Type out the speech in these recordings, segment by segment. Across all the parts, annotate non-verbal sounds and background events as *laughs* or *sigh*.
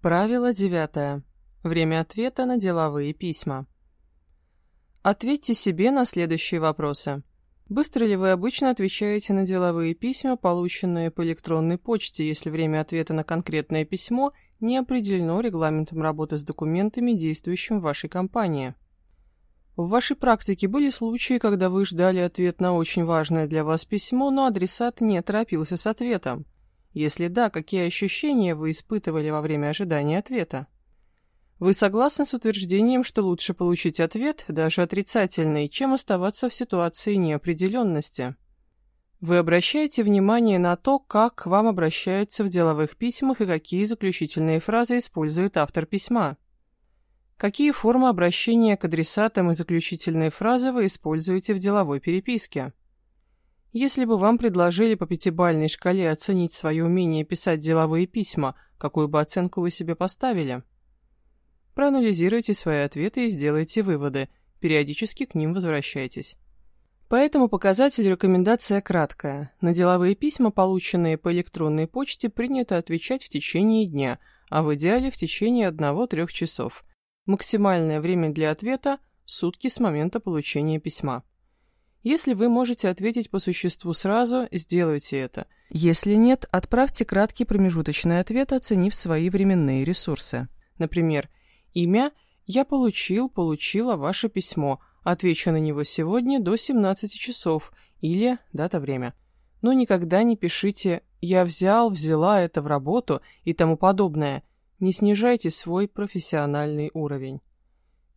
Правило девятое. Время ответа на деловые письма. Ответьте себе на следующие вопросы. Быстро ли вы обычно отвечаете на деловые письма, полученные по электронной почте, если время ответа на конкретное письмо не определено регламентом работы с документами, действующим в вашей компании? В вашей практике были случаи, когда вы ждали ответ на очень важное для вас письмо, но адресат не торопился с ответом? Если да, какие ощущения вы испытывали во время ожидания ответа? Вы согласны с утверждением, что лучше получить ответ, даже отрицательный, чем оставаться в ситуации неопределенности? Вы обращаете внимание на то, как к вам обращаются в деловых письмах и какие заключительные фразы использует автор письма? Какие формы обращения к адресатам и заключительные фразы вы используете в деловой переписке? Если бы вам предложили по пятибалльной шкале оценить свое умение писать деловые письма, какую бы оценку вы себе поставили? Проанализируйте свои ответы и сделайте выводы, периодически к ним возвращайтесь. По этому показателю рекомендация краткая. На деловые письма, полученные по электронной почте, принято отвечать в течение дня, а в идеале в течение 1-3 часов. Максимальное время для ответа – сутки с момента получения письма. Если вы можете ответить по существу сразу, сделайте это. Если нет, отправьте краткий промежуточный ответ, оценив свои временные ресурсы. Например, имя «Я получил, получила ваше письмо», отвечу на него сегодня до 17 часов или дата-время. Но никогда не пишите «Я взял, взяла это в работу» и тому подобное. Не снижайте свой профессиональный уровень.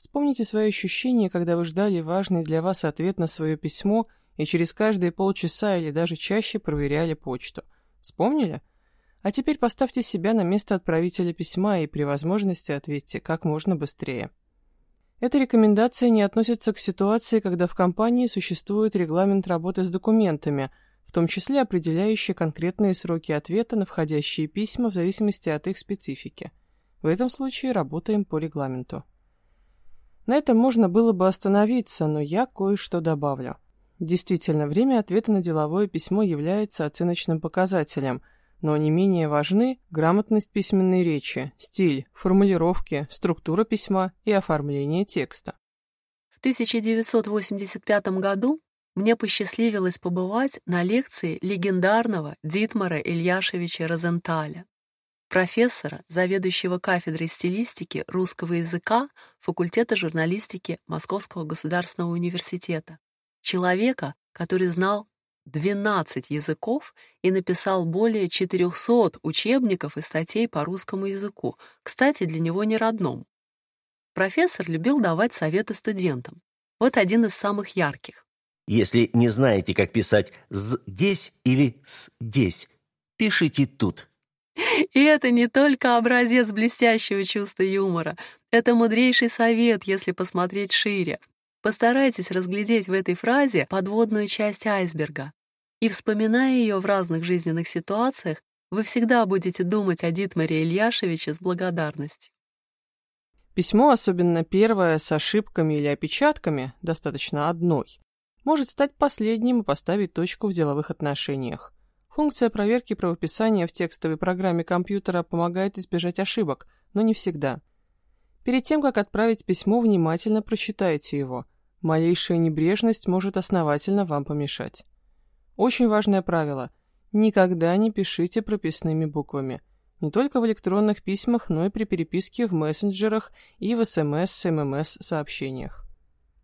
Вспомните свои ощущения, когда вы ждали важный для вас ответ на свое письмо и через каждые полчаса или даже чаще проверяли почту. Вспомнили? А теперь поставьте себя на место отправителя письма и при возможности ответьте как можно быстрее. Эта рекомендация не относится к ситуации, когда в компании существует регламент работы с документами, в том числе определяющий конкретные сроки ответа на входящие письма в зависимости от их специфики. В этом случае работаем по регламенту. На этом можно было бы остановиться, но я кое-что добавлю. Действительно, время ответа на деловое письмо является оценочным показателем, но не менее важны грамотность письменной речи, стиль, формулировки, структура письма и оформление текста. В 1985 году мне посчастливилось побывать на лекции легендарного Дитмара Ильяшевича Розенталя профессора, заведующего кафедрой стилистики русского языка факультета журналистики Московского государственного университета, человека, который знал 12 языков и написал более 400 учебников и статей по русскому языку, кстати, для него не родном. Профессор любил давать советы студентам. Вот один из самых ярких. Если не знаете, как писать «здесь» или «здесь», пишите тут. *laughs* И это не только образец блестящего чувства юмора. Это мудрейший совет, если посмотреть шире. Постарайтесь разглядеть в этой фразе подводную часть айсберга. И вспоминая ее в разных жизненных ситуациях, вы всегда будете думать о Дитмаре Ильяшевиче с благодарностью. Письмо, особенно первое, с ошибками или опечатками, достаточно одной, может стать последним и поставить точку в деловых отношениях. Функция проверки правописания в текстовой программе компьютера помогает избежать ошибок, но не всегда. Перед тем, как отправить письмо, внимательно прочитайте его. Малейшая небрежность может основательно вам помешать. Очень важное правило – никогда не пишите прописными буквами. Не только в электронных письмах, но и при переписке в мессенджерах и в СМС, ММС сообщениях.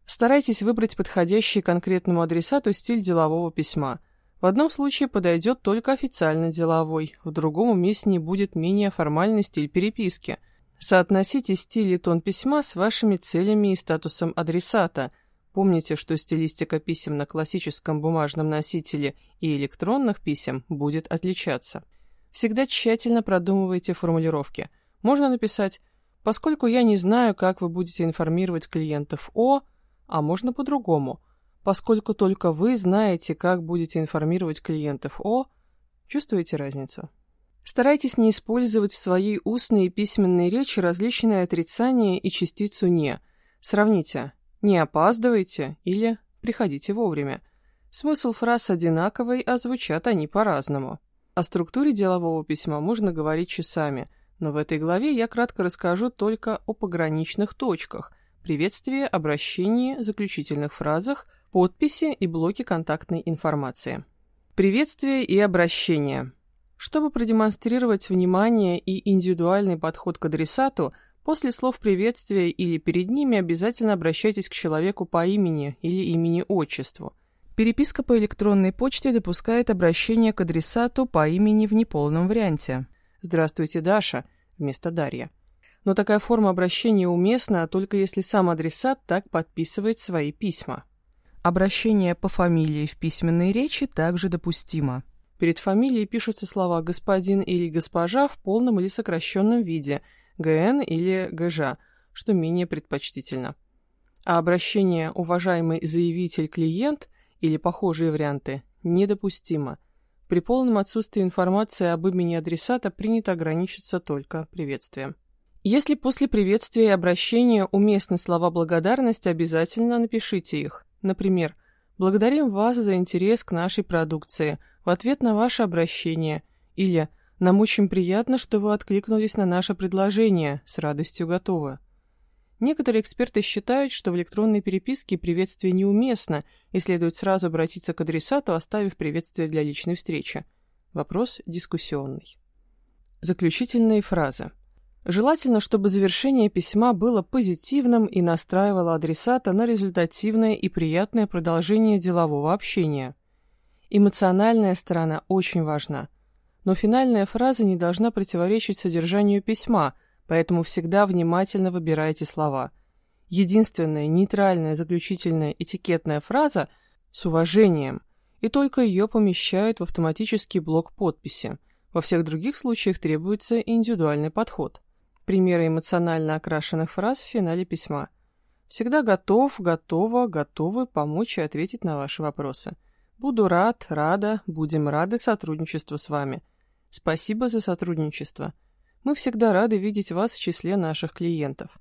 Старайтесь выбрать подходящий конкретному адресату стиль делового письма – в одном случае подойдет только официально деловой, в другом уместнее будет менее формальный стиль переписки. Соотносите стиль и тон письма с вашими целями и статусом адресата. Помните, что стилистика писем на классическом бумажном носителе и электронных писем будет отличаться. Всегда тщательно продумывайте формулировки. Можно написать «Поскольку я не знаю, как вы будете информировать клиентов о…», а можно по-другому – поскольку только вы знаете, как будете информировать клиентов о... Чувствуете разницу? Старайтесь не использовать в своей устной и письменной речи различные отрицания и частицу «не». Сравните «не опаздывайте» или «приходите вовремя». Смысл фраз одинаковый, а звучат они по-разному. О структуре делового письма можно говорить часами, Но в этой главе я кратко расскажу только о пограничных точках, приветствии, обращении, заключительных фразах, подписи и блоке контактной информации. Приветствие и обращение. Чтобы продемонстрировать внимание и индивидуальный подход к адресату, после слов приветствия или перед ними обязательно обращайтесь к человеку по имени или имени-отчеству. Переписка по электронной почте допускает обращение к адресату по имени в неполном варианте. «Здравствуйте, Даша» вместо Дарья. Но такая форма обращения уместна только если сам адресат так подписывает свои письма. Обращение по фамилии в письменной речи также допустимо. Перед фамилией пишутся слова «господин» или «госпожа» в полном или сокращенном виде, «гн» или «гж», что менее предпочтительно. А обращение «уважаемый заявитель-клиент» или похожие варианты недопустимо. При полном отсутствии информации об имени адресата принято ограничиться только приветствием. Если после приветствия и обращения уместны слова благодарности, обязательно напишите их. Например, «Благодарим вас за интерес к нашей продукции. В ответ на ваше обращение» или «Нам очень приятно, что вы откликнулись на наше предложение. С радостью готовы». Некоторые эксперты считают, что в электронной переписке приветствие неуместно и следует сразу обратиться к адресату, оставив приветствие для личной встречи. Вопрос дискуссионный. Заключительные фразы. Желательно, чтобы завершение письма было позитивным и настраивало адресата на результативное и приятное продолжение делового общения. Эмоциональная сторона очень важна. Но финальная фраза не должна противоречить содержанию письма, поэтому всегда внимательно выбирайте слова. Единственная нейтральная заключительная этикетная фраза с уважением, и только ее помещают в автоматический блок подписи. Во всех других случаях требуется индивидуальный подход. Примеры эмоционально окрашенных фраз в финале письма. Всегда готов, готова, готовы помочь и ответить на ваши вопросы. Буду рад, рада, будем рады сотрудничеству с вами. Спасибо за сотрудничество. Мы всегда рады видеть вас в числе наших клиентов.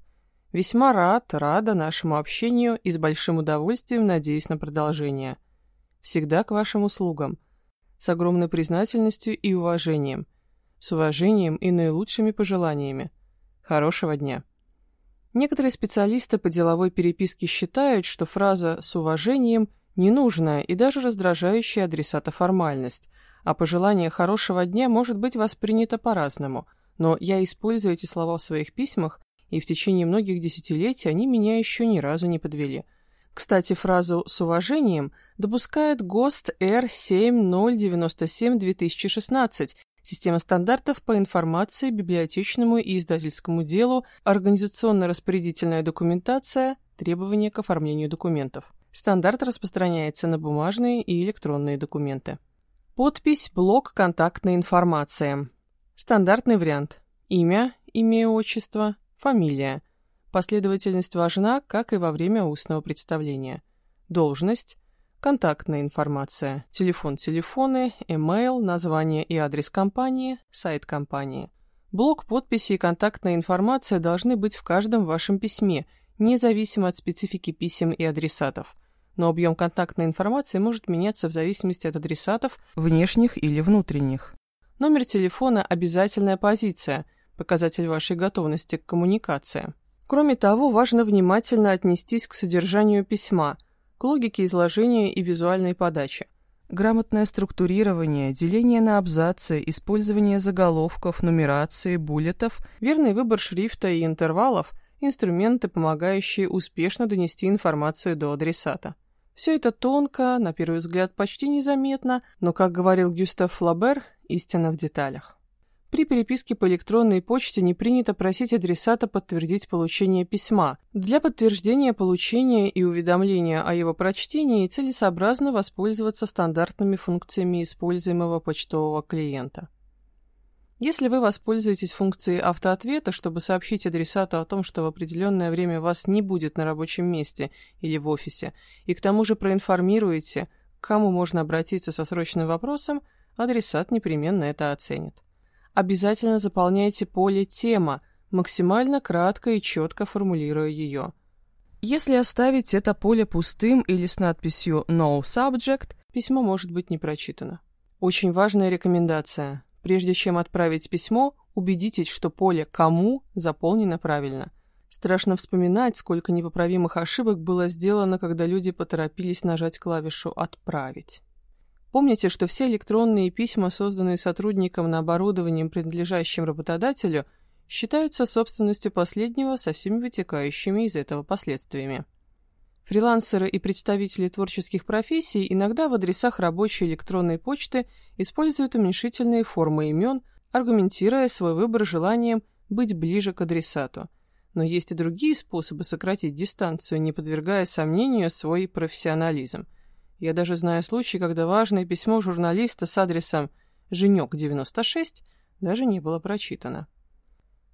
Весьма рад, рада нашему общению и с большим удовольствием надеюсь на продолжение. Всегда к вашим услугам. С огромной признательностью и уважением. С уважением и наилучшими пожеланиями. Хорошего дня. Некоторые специалисты по деловой переписке считают, что фраза «с уважением» ненужная и даже раздражающая адресата формальность, а пожелание хорошего дня может быть воспринято по-разному, но я использую эти слова в своих письмах, и в течение многих десятилетий они меня еще ни разу не подвели. Кстати, фразу «с уважением» допускает ГОСТ R7097-2016 Система стандартов по информации, библиотечному и издательскому делу, организационно-распорядительная документация, требования к оформлению документов. Стандарт распространяется на бумажные и электронные документы. Подпись, блок контактной информации. Стандартный вариант. Имя, имя отчество, фамилия. Последовательность важна, как и во время устного представления. Должность, контактная информация, телефон телефоны, email, название и адрес компании, сайт компании. Блок подписи и контактная информация должны быть в каждом вашем письме, независимо от специфики писем и адресатов. Но объем контактной информации может меняться в зависимости от адресатов, внешних или внутренних. Номер телефона – обязательная позиция, показатель вашей готовности к коммуникации. Кроме того, важно внимательно отнестись к содержанию письма – к логике изложения и визуальной подачи. Грамотное структурирование, деление на абзацы, использование заголовков, нумерации, буллетов, верный выбор шрифта и интервалов – инструменты, помогающие успешно донести информацию до адресата. Все это тонко, на первый взгляд почти незаметно, но, как говорил Гюстав Флабер, истина в деталях. При переписке по электронной почте не принято просить адресата подтвердить получение письма. Для подтверждения получения и уведомления о его прочтении целесообразно воспользоваться стандартными функциями используемого почтового клиента. Если вы воспользуетесь функцией автоответа, чтобы сообщить адресату о том, что в определенное время вас не будет на рабочем месте или в офисе, и к тому же проинформируете, к кому можно обратиться со срочным вопросом, адресат непременно это оценит. Обязательно заполняйте поле «Тема», максимально кратко и четко формулируя ее. Если оставить это поле пустым или с надписью «No Subject», письмо может быть не прочитано. Очень важная рекомендация. Прежде чем отправить письмо, убедитесь, что поле «Кому» заполнено правильно. Страшно вспоминать, сколько непоправимых ошибок было сделано, когда люди поторопились нажать клавишу «Отправить». Помните, что все электронные письма, созданные сотрудником на оборудовании, принадлежащим работодателю, считаются собственностью последнего со всеми вытекающими из этого последствиями. Фрилансеры и представители творческих профессий иногда в адресах рабочей электронной почты используют уменьшительные формы имен, аргументируя свой выбор желанием быть ближе к адресату. Но есть и другие способы сократить дистанцию, не подвергая сомнению свой профессионализм. Я даже знаю случай, когда важное письмо журналиста с адресом «Женек96» даже не было прочитано.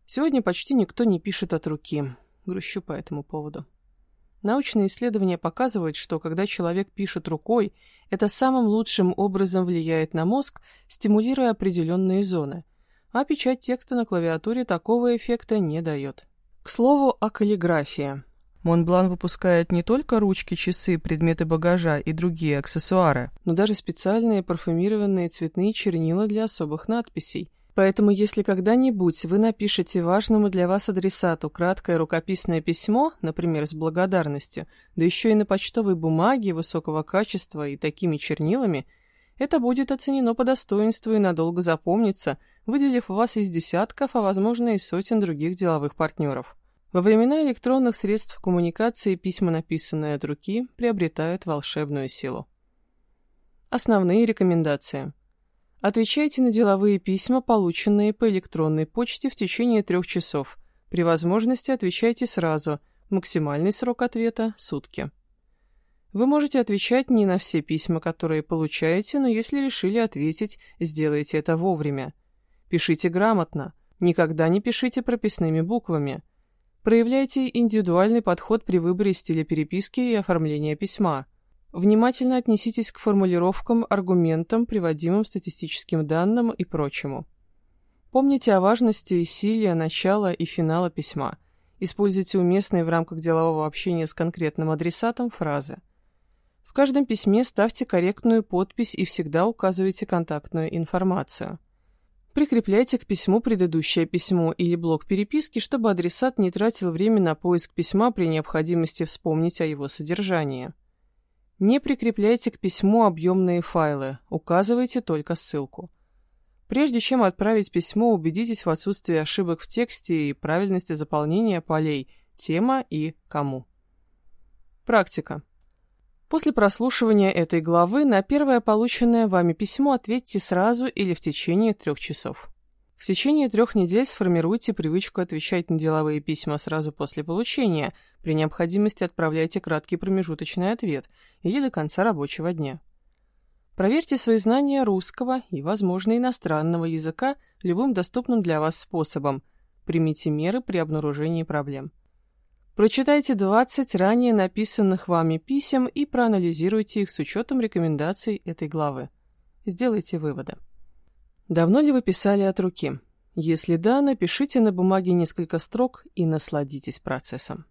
Сегодня почти никто не пишет от руки. Грущу по этому поводу. Научные исследования показывают, что когда человек пишет рукой, это самым лучшим образом влияет на мозг, стимулируя определенные зоны, а печать текста на клавиатуре такого эффекта не дает. К слову о каллиграфии. Монблан выпускает не только ручки, часы, предметы багажа и другие аксессуары, но даже специальные парфюмированные цветные чернила для особых надписей – Поэтому если когда-нибудь вы напишете важному для вас адресату краткое рукописное письмо, например, с благодарностью, да еще и на почтовой бумаге высокого качества и такими чернилами, это будет оценено по достоинству и надолго запомнится, выделив вас из десятков, а возможно и сотен других деловых партнеров. Во времена электронных средств коммуникации письма, написанные от руки, приобретают волшебную силу. Основные рекомендации – Отвечайте на деловые письма, полученные по электронной почте в течение трех часов. При возможности отвечайте сразу. Максимальный срок ответа – сутки. Вы можете отвечать не на все письма, которые получаете, но если решили ответить, сделайте это вовремя. Пишите грамотно. Никогда не пишите прописными буквами. Проявляйте индивидуальный подход при выборе стиля переписки и оформления письма. Внимательно отнеситесь к формулировкам, аргументам, приводимым статистическим данным и прочему. Помните о важности и силе начала и финала письма. Используйте уместные в рамках делового общения с конкретным адресатом фразы. В каждом письме ставьте корректную подпись и всегда указывайте контактную информацию. Прикрепляйте к письму предыдущее письмо или блок переписки, чтобы адресат не тратил время на поиск письма при необходимости вспомнить о его содержании. Не прикрепляйте к письму объемные файлы, указывайте только ссылку. Прежде чем отправить письмо, убедитесь в отсутствии ошибок в тексте и правильности заполнения полей «Тема» и «Кому». Практика. После прослушивания этой главы на первое полученное вами письмо ответьте сразу или в течение трех часов. В течение трех недель сформируйте привычку отвечать на деловые письма сразу после получения. При необходимости отправляйте краткий промежуточный ответ или до конца рабочего дня. Проверьте свои знания русского и, возможно, иностранного языка любым доступным для вас способом. Примите меры при обнаружении проблем. Прочитайте 20 ранее написанных вами писем и проанализируйте их с учетом рекомендаций этой главы. Сделайте выводы. Давно ли вы писали от руки? Если да, напишите на бумаге несколько строк и насладитесь процессом.